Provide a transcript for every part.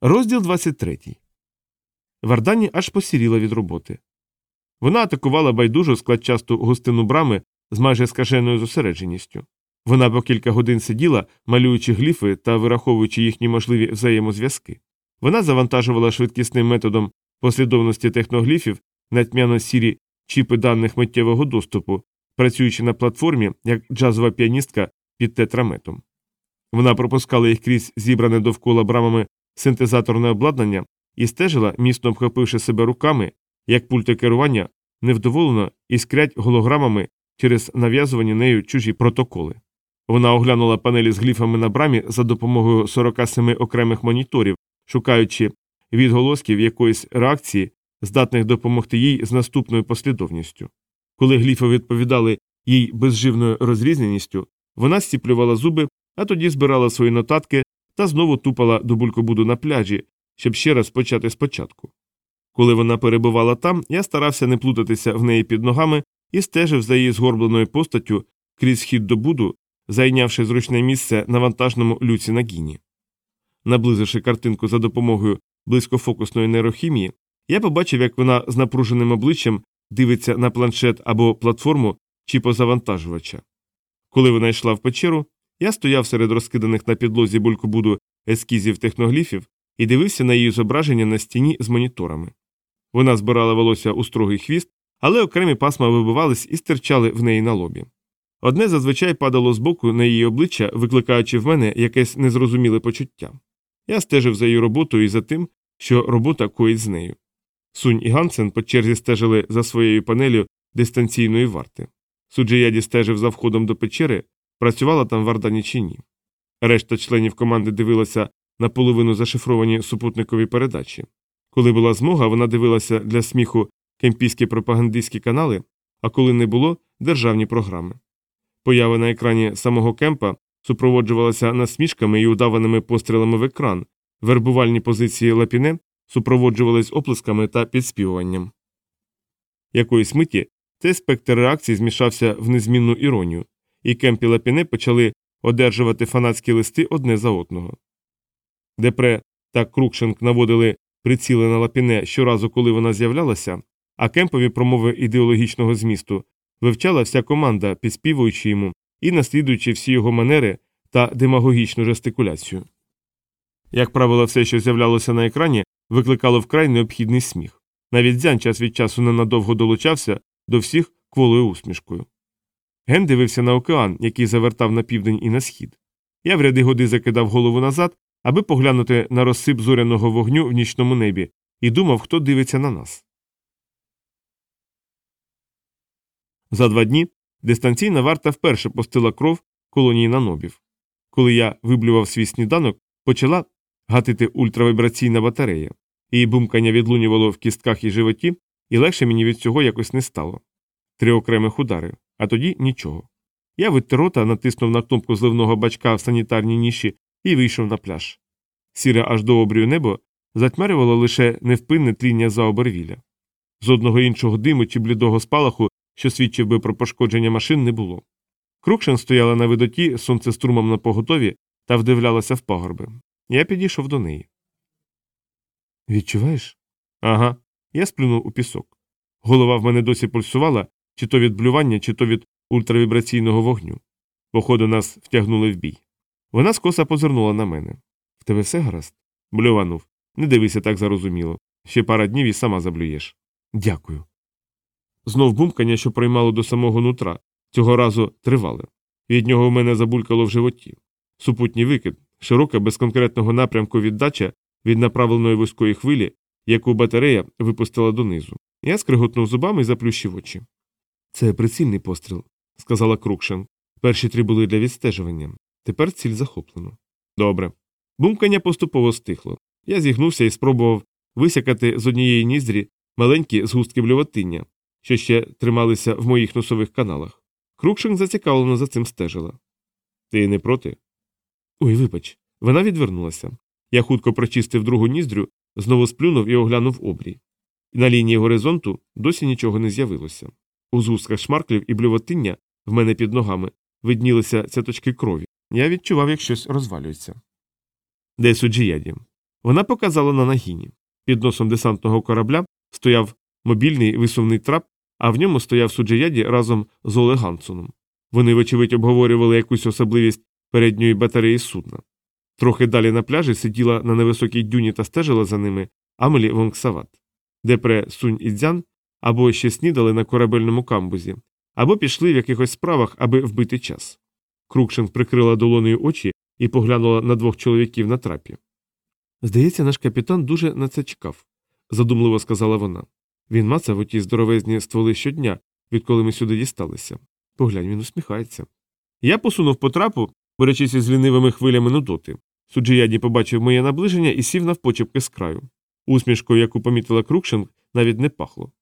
Розділ 23. Вардані аж посіріла від роботи. Вона атакувала байдужу складчасту густину брами з майже скаженою зосередженістю. Вона по кілька годин сиділа, малюючи гліфи та вираховуючи їхні можливі взаємозв'язки. Вона завантажувала швидкісним методом послідовності техногліфів на тьмяно сірі чіпи даних миттєвого доступу, працюючи на платформі як джазова піаністка під тетраметом. Вона пропускала їх крізь зібране довкола брамами синтезаторне обладнання і стежила, міцно обхопивши себе руками, як пульти керування невдоволено іскрять голограмами через нав'язувані нею чужі протоколи. Вона оглянула панелі з гліфами на брамі за допомогою 47 окремих моніторів, шукаючи відголосків якоїсь реакції, здатних допомогти їй з наступною послідовністю. Коли гліфи відповідали їй безживною розрізненістю, вона стіплювала зуби, а тоді збирала свої нотатки та знову тупала до булькобуду на пляжі, щоб ще раз почати спочатку. Коли вона перебувала там, я старався не плутатися в неї під ногами і стежив за її згорбленою постаттю крізь схід до буду, зайнявши зручне місце на вантажному люці на гіні. Наблизивши картинку за допомогою близькофокусної нейрохімії, я побачив, як вона з напруженим обличчям дивиться на планшет або платформу чи позавантажувача. Коли вона йшла в печеру, я стояв серед розкиданих на підлозі булькобуду ескізів техногліфів і дивився на її зображення на стіні з моніторами. Вона збирала волосся у строгий хвіст, але окремі пасма вибивались і стирчали в неї на лобі. Одне зазвичай падало збоку на її обличчя, викликаючи в мене якесь незрозуміле почуття. Я стежив за її роботою і за тим, що робота коїть з нею. Сунь і Гансен по черзі стежили за своєю панелью дистанційної варти. Суджияді стежив за входом до печери, працювала там вардані чи. Решта членів команди дивилася наполовину зашифровані супутникові передачі. Коли була змога, вона дивилася для сміху кемпійські пропагандистські канали, а коли не було державні програми. Поява на екрані самого кемпа супроводжувалася насмішками і удаваними пострілами в екран, вербувальні позиції лапіне супроводжувались оплесками та підспівуванням. Якоїсь миті цей спектр реакцій змішався в незмінну іронію, і кемп і лапіне почали одержувати фанатські листи одне за одного. Депре та Крукшенк наводили приціли на лапіне щоразу, коли вона з'являлася, а кемпові промови ідеологічного змісту вивчала вся команда, підспівуючи йому і наслідуючи всі його манери та демагогічну жестикуляцію. Як правило, все, що з'являлося на екрані, викликало вкрай необхідний сміх. Навіть дзян час від часу ненадовго долучався до всіх кволою усмішкою. Ген дивився на океан, який завертав на південь і на схід. Я в ряди годи закидав голову назад, аби поглянути на розсип зоряного вогню в нічному небі, і думав, хто дивиться на нас. За два дні дистанційна варта вперше постила кров колонії нанобів. Коли я виблював свій сніданок, почала гатити ультравібраційна батарея. Її бумкання відлунювало в кістках і животі, і легше мені від цього якось не стало. Три окремих удари, а тоді нічого. Я виттер рота, натиснув на кнопку зливного бачка в санітарній ніші і вийшов на пляж. Сіре аж до обрію небо затьмарювало лише невпинне тління за обервілля. З одного іншого диму чи блідого спалаху, що свідчив би про пошкодження машин, не було. Крукшен стояла на видоті сонцеструмом на поготові та вдивлялася в пагорби. Я підійшов до неї. Відчуваєш? Ага. Я сплюнув у пісок. Голова в мене досі пульсувала, чи то від блювання, чи то від ультравібраційного вогню. Походу, нас втягнули в бій. Вона скоса позирнула на мене. В тебе все гаразд? Блюванув. Не дивися так зарозуміло. Ще пара днів і сама заблюєш. Дякую. Знов бумкання, що проймало до самого нутра, цього разу тривале. Від нього в мене забулькало в животі. Супутній викид, широка без конкретного напрямку віддача від направленої вузької хвилі, яку батарея випустила донизу. Я скриготнув зубами і заплющив очі. Це прицільний постріл, сказала Крукшен. Перші три були для відстежування. Тепер ціль захоплено. Добре. Бумкання поступово стихло. Я зігнувся і спробував висякати з однієї ніздрі маленькі згустки блюватиння, що ще трималися в моїх носових каналах. Крукшин зацікавлено за цим стежила. Ти не проти? Ой, вибач, вона відвернулася. Я хутко прочистив другу ніздрю, знову сплюнув і оглянув обрій. На лінії горизонту досі нічого не з'явилося. У згустках шмарклів і блюватиння в мене під ногами виднілися цяточки крові. Я відчував, як щось розвалюється. Де суджіяді? Вона показала на нагіні. Під носом десантного корабля стояв мобільний висувний трап, а в ньому стояв суджияді разом з Оле Гансоном. Вони, вочевидь, обговорювали якусь особливість передньої батареї судна. Трохи далі на пляжі сиділа на невисокій дюні та стежила за ними Амелі Вонгсават, Депре Сунь і Дзян або ще снідали на корабельному камбузі, або пішли в якихось справах, аби вбити час. Крукшин прикрила долоною очі і поглянула на двох чоловіків на трапі. Здається, наш капітан дуже на це чекав, задумливо сказала вона. Він мацав оті здоровезні стволи щодня, відколи ми сюди дісталися. Поглянь, він усміхається. Я посунув по трапу, борючись із лінивими хвилями нудоти. Суджияді побачив моє наближення і сів навпочепки з краю. Усмішкою, яку помітила Крукшин, навіть не пахло.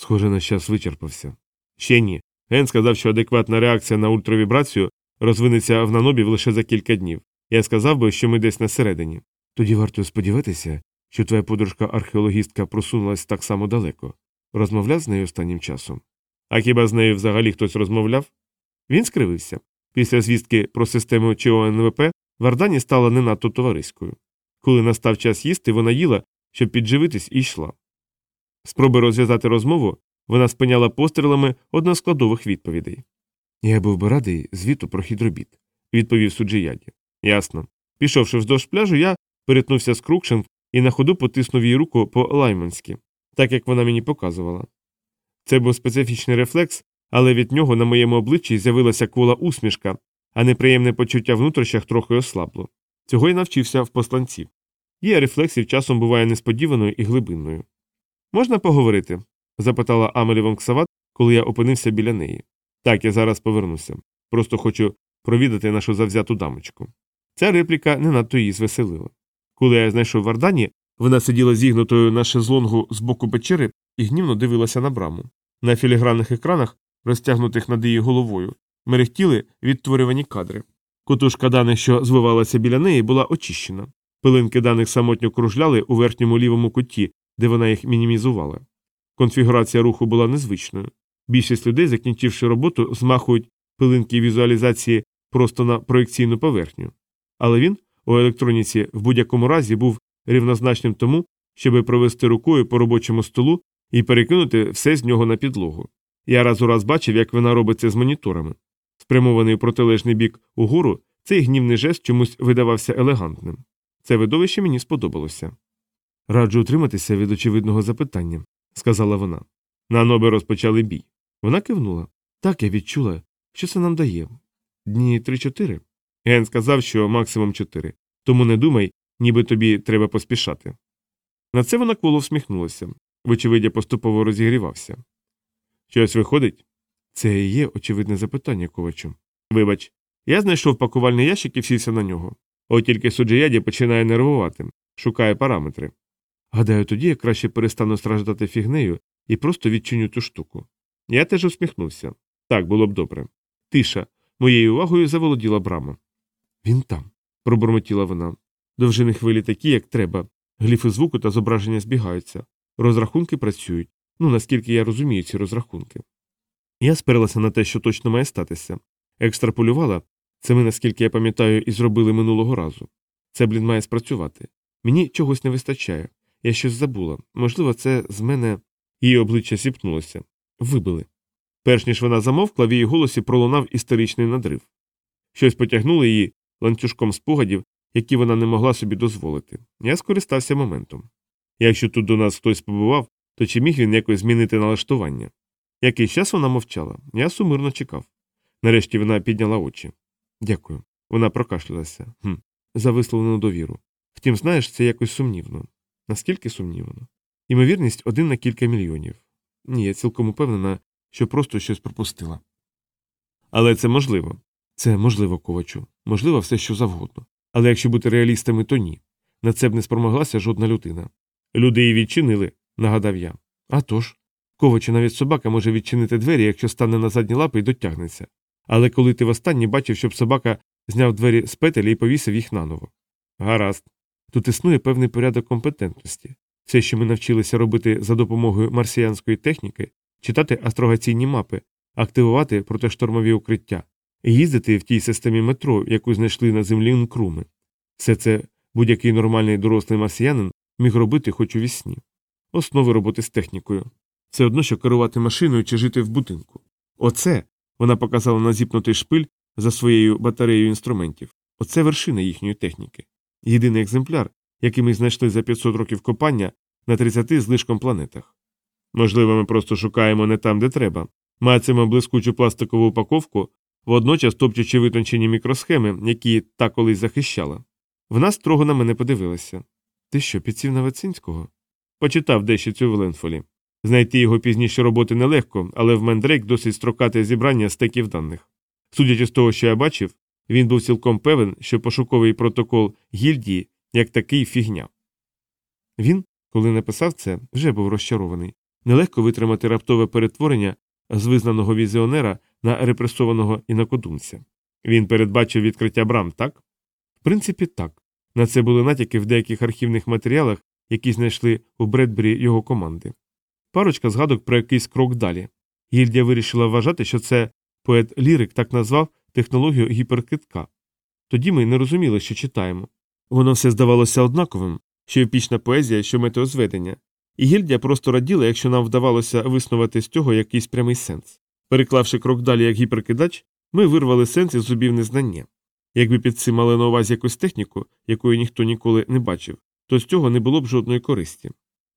Схоже, наш час вичерпався. Ще ні. Ген сказав, що адекватна реакція на ультравібрацію розвинеться в нанобів лише за кілька днів. Я сказав би, що ми десь на середині. Тоді варто сподіватися, що твоя подружка археологістка просунулась так само далеко. Розмовляв з нею останнім часом. А хіба з нею взагалі хтось розмовляв? Він скривився. Після звістки про систему ЧОНВП Вардані стала не надто товариською. Коли настав час їсти, вона їла, щоб підживитись і йшла. Спроби розв'язати розмову вона спиняла пострілами односкладових відповідей. Я був би радий звіту про хідробіт, відповів суджияді. Ясно. Пішовши вздовж пляжу, я перетнувся з Крукшин і на ходу потиснув їй руку по лайманськи, так як вона мені показувала. Це був специфічний рефлекс, але від нього на моєму обличчі з'явилася кола усмішка, а неприємне почуття внутрішнях трохи ослабло. Цього й навчився в посланців. Її рефлексів часом буває несподіваною і глибинною. Можна поговорити? запитала Амелі Вонксават, коли я опинився біля неї. Так, я зараз повернуся. Просто хочу провідати нашу завзяту дамочку. Ця репліка не надто її звеселила. Коли я знайшов Вардані, вона сиділа зігнутою на шезлонгу з боку печери і гнівно дивилася на браму. На філігранних екранах, розтягнутих над її головою, мерехтіли відтворювані кадри. Котушка даних, що звивалася біля неї, була очищена. Пилинки даних самотньо кружляли у верхньому лівому куті, де вона їх мінімізувала. Конфігурація руху була незвичною. Більшість людей, закінчивши роботу, змахують пилинки візуалізації просто на проекційну поверхню. Але він у електроніці в будь-якому разі був рівнозначним тому, щоб провести рукою по робочому столу і перекинути все з нього на підлогу. Я раз у раз бачив, як вона робить це з моніторами. Спрямований у протилежний бік угору, цей гнівний жест чомусь видавався елегантним. Це видовище мені сподобалося. Раджу утриматися від очевидного запитання, сказала вона. На ноби розпочали бій. Вона кивнула. Так я відчула, що це нам дає. Дні три-чотири. Ген сказав, що максимум чотири. Тому не думай, ніби тобі треба поспішати. На це вона коло всміхнулася. Вочевидь, поступово розігрівався. Щось виходить? Це і є очевидне запитання, ковачу. Вибач, я знайшов пакувальний ящик і всівся на нього. От тільки суджияді починає нервувати, шукає параметри. Гадаю, тоді я краще перестану страждати фігнею і просто відчиню ту штуку. Я теж усміхнувся. Так було б добре. Тиша, моєю увагою заволоділа брама. Він там, пробурмотіла вона. Довжини хвилі такі, як треба. Гліфи звуку та зображення збігаються. Розрахунки працюють. Ну, наскільки я розумію ці розрахунки. Я сперлася на те, що точно має статися. Екстраполювала це ми, наскільки я пам'ятаю, і зробили минулого разу. Це, блін, має спрацювати. Мені чогось не вистачає. Я щось забула. Можливо, це з мене. Її обличчя сіпнулося. Вибили. Перш ніж вона замовкла, в її голосі пролунав історичний надрив. Щось потягнуло її ланцюжком спогадів, які вона не могла собі дозволити. Я скористався моментом. Якщо тут до нас хтось побував, то чи міг він якось змінити налаштування? Якийсь час вона мовчала, я сумирно чекав. Нарешті вона підняла очі. Дякую. Вона прокашлялася. Хм. За висловлену довіру. Втім, знаєш, це якось сумнівно. Наскільки сумнівно? Імовірність один на кілька мільйонів. Ні, я цілком упевнена, що просто щось пропустила. Але це можливо. Це можливо, ковачу. Можливо, все що завгодно. Але якщо бути реалістами, то ні. На це б не спромоглася жодна людина. Люди її відчинили, нагадав я. А тож. Ковачу, навіть собака може відчинити двері, якщо стане на задні лапи і дотягнеться. Але коли ти востаннє бачив, щоб собака зняв двері з петелі і повісив їх наново. Гаразд. Тут існує певний порядок компетентності. Все, що ми навчилися робити за допомогою марсіянської техніки, читати астрогаційні мапи, активувати протиштормові укриття, їздити в тій системі метро, яку знайшли на землі Нкруми. Все це будь-який нормальний дорослий марсіянин міг робити хоч у вісні. Основи роботи з технікою. Це одно, що керувати машиною чи жити в будинку. Оце вона показала на зіпнутий шпиль за своєю батареєю інструментів. Оце вершина їхньої техніки. Єдиний екземпляр, який ми знайшли за 500 років копання на 30 з лишком планетах. Можливо, ми просто шукаємо не там, де треба. Мацемо блискучу пластикову упаковку, водночас топчучи витончені мікросхеми, які та колись захищала. Вона строго на мене подивилася. Ти що, підсів на Вацинського? Почитав дещо цю в Ленфолі. Знайти його пізніше роботи нелегко, але в Мендрейк досить строкате зібрання стеків даних. Судячи з того, що я бачив, він був цілком певен, що пошуковий протокол гільдії як такий фігня. Він, коли написав це, вже був розчарований. Нелегко витримати раптове перетворення з визнаного візіонера на репресованого інакодумця. Він передбачив відкриття брам, так? В принципі, так. На це були натяки в деяких архівних матеріалах, які знайшли у Бредбері його команди. Парочка згадок про якийсь крок далі. Гільдія вирішила вважати, що це поет Лірик так назвав технологію гіперкитка. Тоді ми не розуміли, що читаємо. Воно все здавалося однаковим, що епічна поезія, що метеозведення, і гільдія просто раділа, якщо нам вдавалося виснувати з цього якийсь прямий сенс. Переклавши крок далі як гіперкидач, ми вирвали сенс із зубів незнання. Якби під цим мали на увазі якусь техніку, якої ніхто ніколи не бачив, то з цього не було б жодної користі.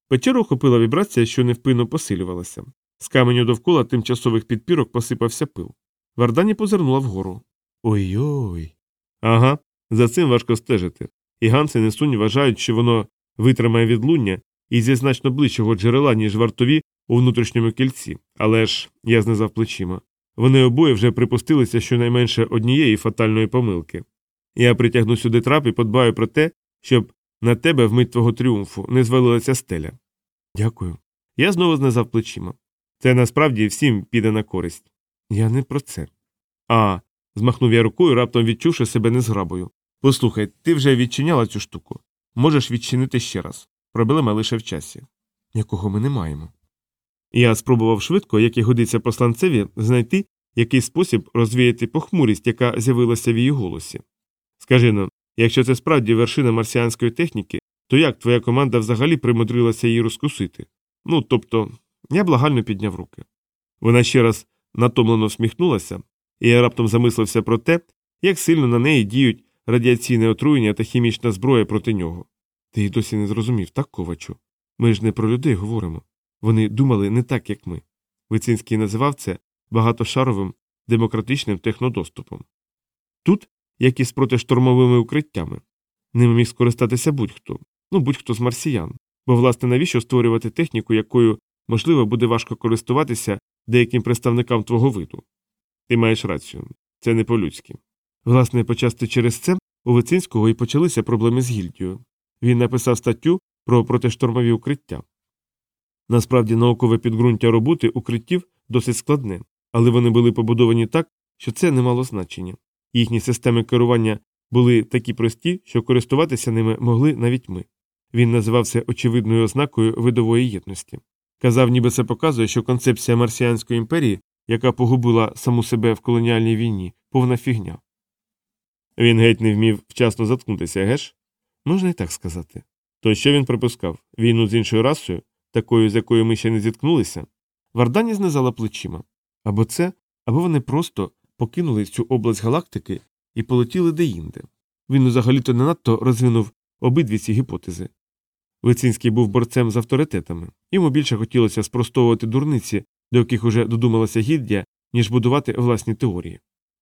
Печеру охопила вібрація, що невпинно посилювалася. З каменю довкола тимчасових підпірок посипався пил. Вардані позирнула вгору. Ой-ой. Ага, за цим важко стежити. І Гансен і Сунь вважають, що воно витримає відлуння і зі значно ближчого джерела, ніж вартові у внутрішньому кільці, але ж я знизав плечима. Вони обоє вже припустилися щонайменше однієї фатальної помилки. Я притягну сюди трап і подбаю про те, щоб на тебе вмить твого тріумфу не звалилася стеля. Дякую. Я знову знизав плечима. Це насправді всім піде на користь. Я не про це. А. змахнув я рукою, раптом відчувши себе незграбою. Послухай, ти вже відчиняла цю штуку. Можеш відчинити ще раз. Проблема лише в часі. Якого ми не маємо. Я спробував швидко, як і годиться посланцеві, знайти якийсь спосіб розвіяти похмурість, яка з'явилася в її голосі. Скажи нам, якщо це справді вершина марсіанської техніки, то як твоя команда взагалі примудрилася її розкусити? Ну, тобто, я благально підняв руки. Вона ще раз натомлено всміхнулася, і я раптом замислився про те, як сильно на неї діють радіаційне отруєння та хімічна зброя проти нього. Ти й досі не зрозумів, так, ковачу? Ми ж не про людей говоримо. Вони думали не так, як ми. Вицинський називав це багатошаровим демократичним технодоступом. Тут, як і з протиштурмовими укриттями, ними міг скористатися будь-хто, ну будь-хто з марсіян, бо, власне, навіщо створювати техніку, якою, можливо, буде важко користуватися деяким представникам твого виду. Ти маєш рацію, це не по-людськи. Власне, почасти через це у Вицинського і почалися проблеми з гільдією. Він написав статтю про протиштурмові укриття. Насправді, наукове підґрунтя роботи укриттів досить складне, але вони були побудовані так, що це не мало значення. Їхні системи керування були такі прості, що користуватися ними могли навіть ми. Він називав це очевидною ознакою видової єдності. Казав, ніби це показує, що концепція марсіанської імперії, яка погубила саму себе в колоніальній війні, повна фігня. Він геть не вмів вчасно заткнутися, геш? Можна і так сказати. То що він припускав? Війну з іншою расою, такою, з якою ми ще не зіткнулися? Вардані знизала плечима. Або це, або вони просто покинули цю область галактики і полетіли деінде. Він взагалі-то не надто розвинув обидві ці гіпотези. Лицинський був борцем з авторитетами, йому більше хотілося спростовувати дурниці, до яких уже додумалася гільдія, ніж будувати власні теорії.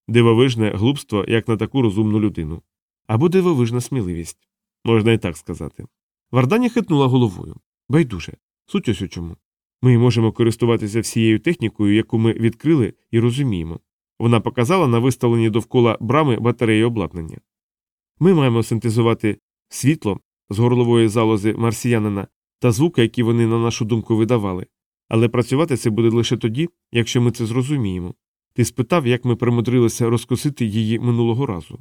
Дивовижне глупство, як на таку розумну людину. Або дивовижна сміливість. Можна і так сказати. Вардані хитнула головою. Байдуже. Суть ось у чому. Ми можемо користуватися всією технікою, яку ми відкрили і розуміємо. Вона показала на виставлені довкола брами батареї обладнання. Ми маємо синтезувати світло з горлової залози марсіянина та звуки, які вони, на нашу думку, видавали, але працювати це буде лише тоді, якщо ми це зрозуміємо. Ти спитав, як ми примудрилися розкусити її минулого разу.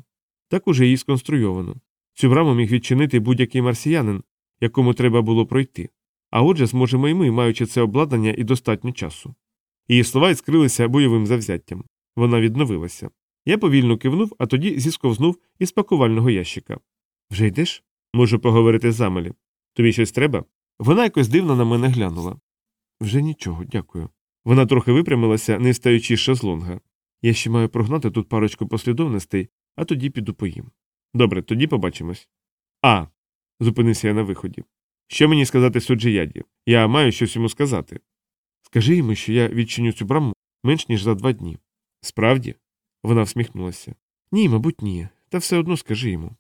Так уже її сконструйовано. Цю браму міг відчинити будь-який марсіянин, якому треба було пройти. А отже, зможемо і ми, маючи це обладнання і достатньо часу. Її слова іскрилися бойовим завзяттям. Вона відновилася. Я повільно кивнув, а тоді зісковзнув із пакувального ящика. Вже йдеш? Можу поговорити з Амелі. Тобі щось треба? Вона якось дивно на мене глянула. Вже нічого, дякую. Вона трохи випрямилася, не встаючи з шезлонга. Я ще маю прогнати тут парочку послідовностей, а тоді піду поїм. Добре, тоді побачимось. А. зупинився я на виході. Що мені сказати суджияді? Я маю щось йому сказати. Скажи йому, що я відчиню цю браму менш ніж за два дні. Справді? Вона всміхнулася. Ні, мабуть, ні. Та все одно скажи йому.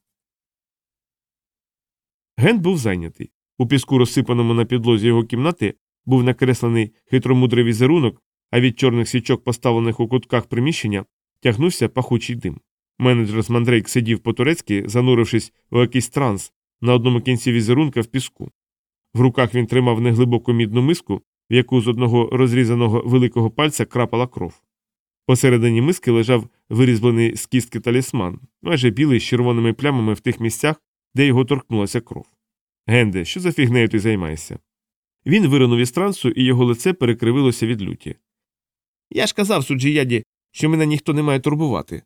Ген був зайнятий. У піску, розсипаному на підлозі його кімнати, був накреслений хитромудрий візерунок, а від чорних свічок, поставлених у кутках приміщення, тягнувся пахучий дим. Менеджер з Мандрейк сидів по турецьки, занурившись у якийсь транс на одному кінці візерунка в піску. В руках він тримав неглибоку мідну миску, в яку з одного розрізаного великого пальця крапала кров. Посередині миски лежав вирізблений з кістки талісман, майже білий з червоними плямами в тих місцях, де його торкнулася кров. Генде, що за фігнею ти займаєшся? Він виринув із трансу, і його лице перекривилося від люті. Я ж казав суджіяді, що мене ніхто не має турбувати.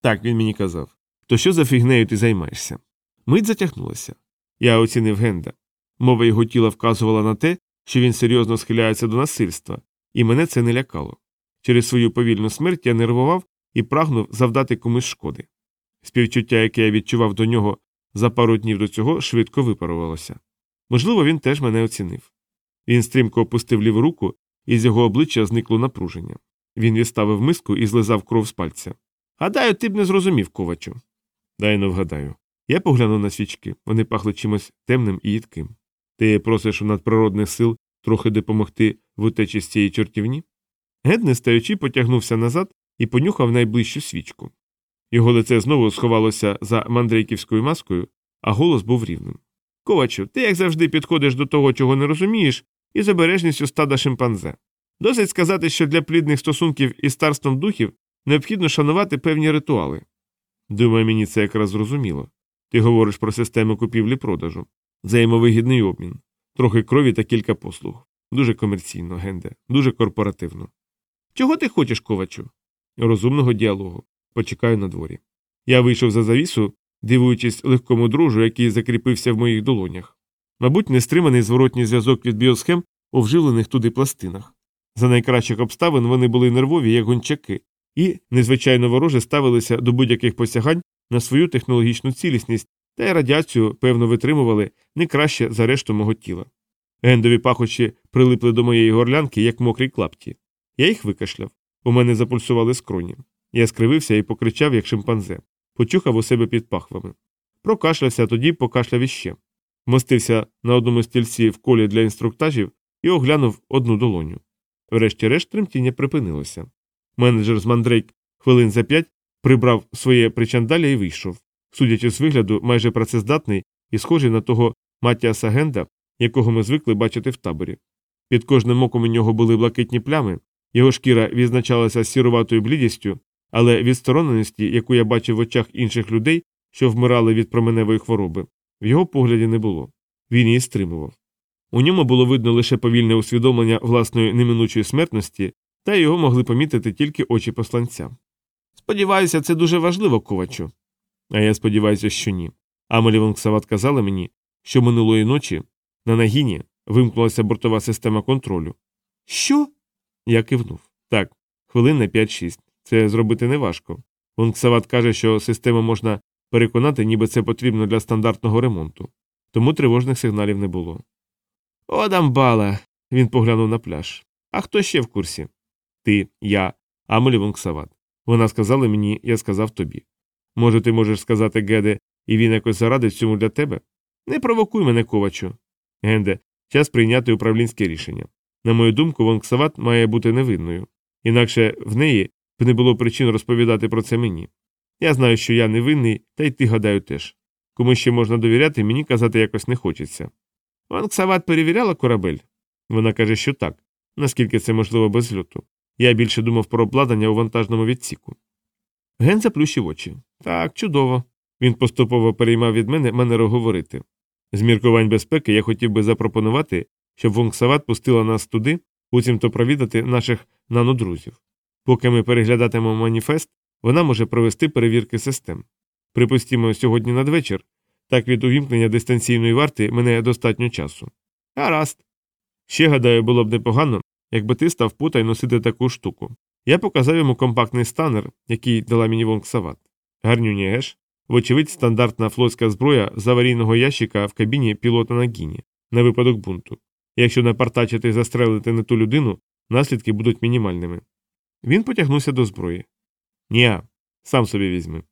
Так він мені казав. То що за фігнею ти займаєшся? Мить затягнулася. Я оцінив Генда. Мова його тіла вказувала на те, що він серйозно схиляється до насильства, і мене це не лякало. Через свою повільну смерть я нервував і прагнув завдати комусь шкоди. Співчуття, яке я відчував до нього за пару днів до цього, швидко випарувалося. Можливо, він теж мене оцінив. Він стрімко опустив ліву руку, і з його обличчя зникло напруження. Він відставив миску і злизав кров з пальця. Гадаю, ти б не зрозумів, ковачу. Дай но вгадаю. Я поглянув на свічки, вони пахли чимось темним і їдким. Ти просиш у надприродних сил трохи допомогти в утечі з цієї чортівні? Гед, не стаючи, потягнувся назад і понюхав найближчу свічку. Його лице знову сховалося за мандрейківською маскою, а голос був рівним. Ковачу, ти, як завжди, підходиш до того, чого не розумієш, і з обережністю стада шимпанзе. Досить сказати, що для плідних стосунків із старством духів необхідно шанувати певні ритуали. Думаю, мені це якраз зрозуміло. Ти говориш про систему купівлі продажу, взаємовигідний обмін, трохи крові та кілька послуг. Дуже комерційно, Генде, дуже корпоративно. Чого ти хочеш, ковачу? Розумного діалогу. Почекаю на дворі. Я вийшов за завісу, дивуючись легкому дружу, який закріпився в моїх долонях. Мабуть, нестриманий зворотній зв'язок від біосхем у вживлених туди пластинах. За найкращих обставин вони були нервові, як гончаки, і незвичайно вороже ставилися до будь-яких посягань на свою технологічну цілісність та й радіацію, певно, витримували не краще за решту мого тіла. Гендові пахощі прилипли до моєї горлянки, як мокрі клапті. Я їх викашляв. У мене запульсували скроні. Я скривився і покричав, як шимпанзе, почухав у себе під пахвами. Прокашлявся, тоді покашляв іще. Мостився на одному стільці в колі для інструктажів і оглянув одну долоню. Врешті-решт тремтіння припинилося. Менеджер з мандрейк хвилин за п'ять прибрав своє причандалля і вийшов, судячи з вигляду, майже працездатний і схожий на того Матіаса Генда, якого ми звикли бачити в таборі. Під кожним оком у нього були блакитні плями, його шкіра відзначалася сіруватою блідістю, але відстороненості, яку я бачив в очах інших людей, що вмирали від променевої хвороби, в його погляді не було. Він її стримував. У ньому було видно лише повільне усвідомлення власної неминучої смертності, та його могли помітити тільки очі посланця. Сподіваюся, це дуже важливо, ковачу. А я сподіваюся, що ні. Амелі Вонксават казала мені, що минулої ночі на нагіні вимкнулася бортова система контролю. Що? Я кивнув. Так, хвилин на 5-6. Це зробити неважко. Вонксават каже, що систему можна переконати, ніби це потрібно для стандартного ремонту. Тому тривожних сигналів не було. О, дамбала. Він поглянув на пляж. А хто ще в курсі? Ти, я, Амелі Вонксават. Вона сказала мені, я сказав тобі. Може, ти можеш сказати Геде, і він якось зарадить цьому для тебе? Не провокуй мене, ковачу. Генде, час прийняти управлінське рішення. На мою думку, Вонксават має бути невинною, інакше в неї не було причин розповідати про це мені. Я знаю, що я невинний, та й ти гадаю теж. Кому ще можна довіряти, мені казати якось не хочеться. Вонксават перевіряла корабель? Вона каже, що так, наскільки це можливо без льоту. Я більше думав про обладнання у вантажному відсіку. Ген заплющив очі. Так, чудово. Він поступово переймав від мене манеру говорити. З міркувань безпеки я хотів би запропонувати, щоб Вонксават пустила нас туди, буцімто провідати наших нанодрузів. Поки ми переглядатимемо маніфест, вона може провести перевірки систем. Припустімо, сьогодні надвечір Так від увімкнення дистанційної варти мене достатньо часу. Гаразд. Ще гадаю, було б непогано, якби ти став пута й носити таку штуку. Я показав йому компактний станер, який дала мені Вонксават. Гарнюні геш, вочевидь, стандартна флотська зброя з аварійного ящика в кабіні пілота на гіні, на випадок бунту. Якщо напартачити і застрелити не ту людину, наслідки будуть мінімальними. Він потягнувся до зброї. Ніа, сам собі візьми.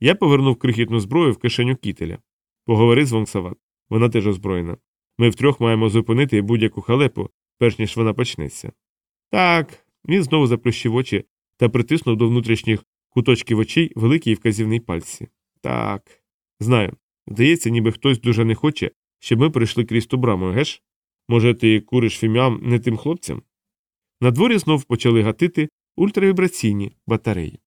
Я повернув крихітну зброю в кишеню кітеля. Поговори з Вонксават. Вона теж озброєна. Ми втрьох маємо зупинити будь-яку халепу, перш ніж вона почнеться. Так, він знову заплющив очі та притиснув до внутрішніх куточків очей великий вказівний пальці. Так, знаю. Здається, ніби хтось дуже не хоче, щоб ми прийшли крізь ту браму, геш? Може, ти куриш фіміам не тим хлопцям? На дворі знов почали гатити ультравібраційні батареї.